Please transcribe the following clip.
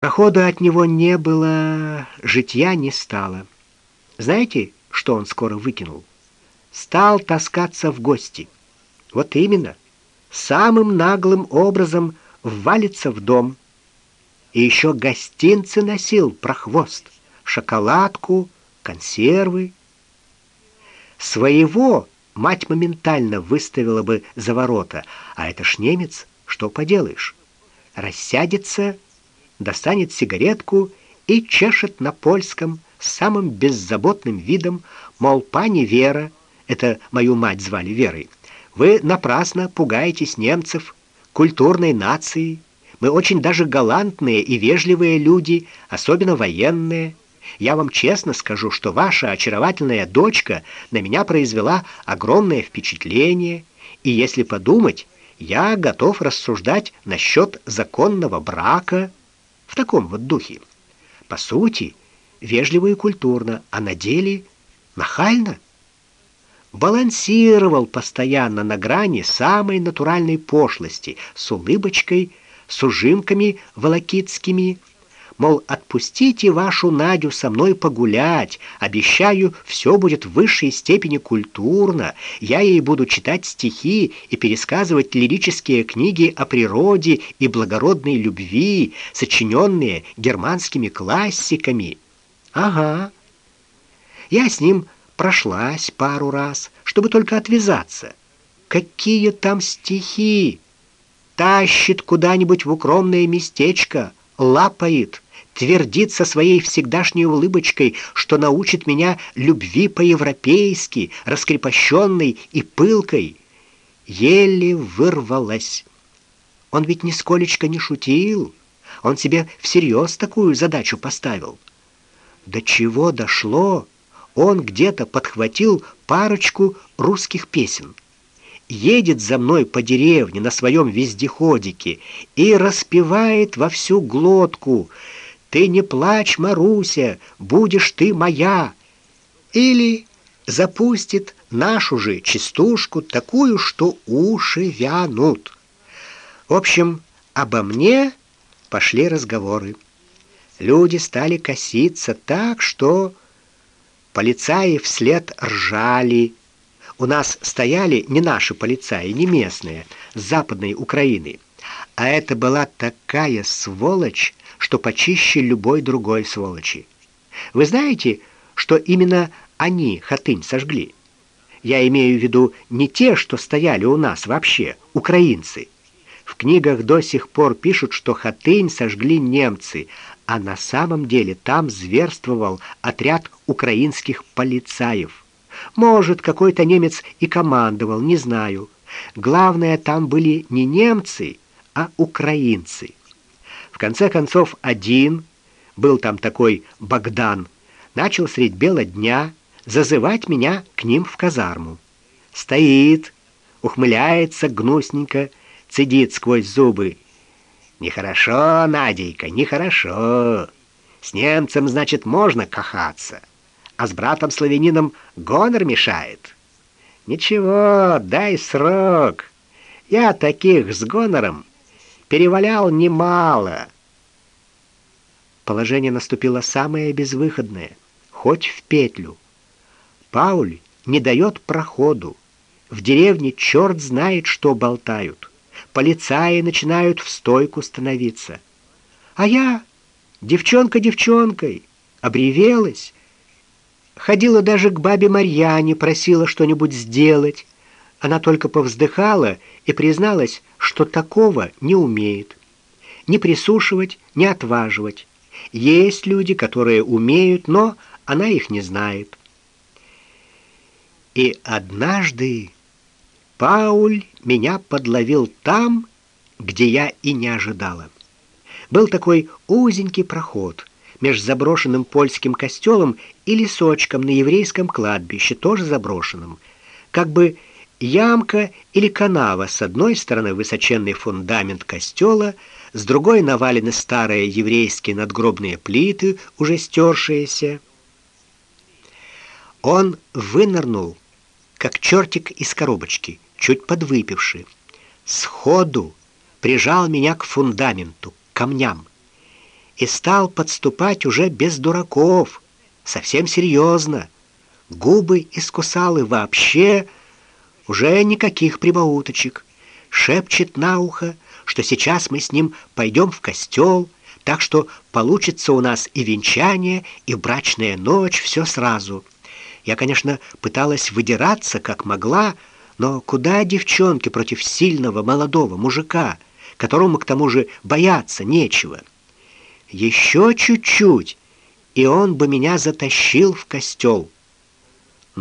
Прохода от него не было, житья не стало. Знаете, что он скоро выкинул? Стал таскаться в гости. Вот именно, самым наглым образом ввалится в дом. И еще гостинцы носил прохвост, шоколадку, консервы. Своего мать моментально выставила бы за ворота, а это ж немец, что поделаешь. Рассядется достанет сигаретку и чешет на польском самым беззаботным видом, мол, пани Вера, это мою мать звали Верой, вы напрасно пугаетесь немцев, культурной нации. Мы очень даже галантные и вежливые люди, особенно военные. Я вам честно скажу, что ваша очаровательная дочка на меня произвела огромное впечатление, и если подумать, я готов рассуждать насчет законного брака в таком вот духе. По сути, вежливо и культурно, а на деле нахально. Балансировал постоянно на грани самой натуральной пошлости, с улыбочкой, с ужимками волокитскими, мол, отпустите вашу Надю со мной погулять, обещаю, все будет в высшей степени культурно. Я ей буду читать стихи и пересказывать лирические книги о природе и благородной любви, сочиненные германскими классиками. Ага. Я с ним прошлась пару раз, чтобы только отвязаться. Какие там стихи! Тащит куда-нибудь в укромное местечко, лапает твердит со своей всегдашней улыбочкой, что научит меня любви по-европейски, раскрепощенной и пылкой. Еле вырвалась. Он ведь нисколечко не шутил. Он себе всерьез такую задачу поставил. До чего дошло? Он где-то подхватил парочку русских песен. Едет за мной по деревне на своем вездеходике и распевает во всю глотку — ты не плачь, Маруся, будешь ты моя. Или запустит нашу же частушку такую, что уши вянут. В общем, обо мне пошли разговоры. Люди стали коситься так, что полицаи вслед ржали. У нас стояли не наши полицаи, не местные, с Западной Украины. А это была такая сволочь, что почище любой другой сволочи. Вы знаете, что именно они Хатынь сожгли? Я имею в виду не те, что стояли у нас вообще, украинцы. В книгах до сих пор пишут, что Хатынь сожгли немцы, а на самом деле там зверствовал отряд украинских полицаев. Может, какой-то немец и командовал, не знаю. Главное, там были не немцы, а украинцы конце концов, один, был там такой Богдан, начал средь бела дня зазывать меня к ним в казарму. Стоит, ухмыляется гнусненько, цедит сквозь зубы. Нехорошо, Надейка, нехорошо. С немцем, значит, можно кахаться, а с братом-славянином гонор мешает. Ничего, дай срок. Я таких с гонором перевалял немало. Положение наступило самое безвыходное, хоть в петлю. Пауль не дает проходу. В деревне черт знает, что болтают. Полицаи начинают в стойку становиться. А я, девчонка девчонкой, обревелась. Ходила даже к бабе Марьяне, просила что-нибудь сделать. Она только повздыхала и призналась, что такого не умеет. Не присушивать, не отваживать. Есть люди, которые умеют, но она их не знает. И однажды Пауль меня подловил там, где я и не ожидала. Был такой узенький проход между заброшенным польским костелом и лесочком на еврейском кладбище, тоже заброшенным, как бы Ямка или канава, с одной стороны высоченный фундамент костела, с другой навалены старые еврейские надгробные плиты, уже стершиеся. Он вынырнул, как чертик из коробочки, чуть и стал подступать уже без дураков, совсем серьезно. Губы искусал и вообще уже никаких прибауточек. Шепчет на ухо, что сейчас мы с ним пойдем в костел, так что получится у нас и венчание, и брачная ночь, все сразу. Я, конечно, пыталась выдираться как могла, но куда девчонке против сильного молодого мужика, которому к тому же бояться нечего? Еще чуть-чуть, и он бы меня затащил в костел.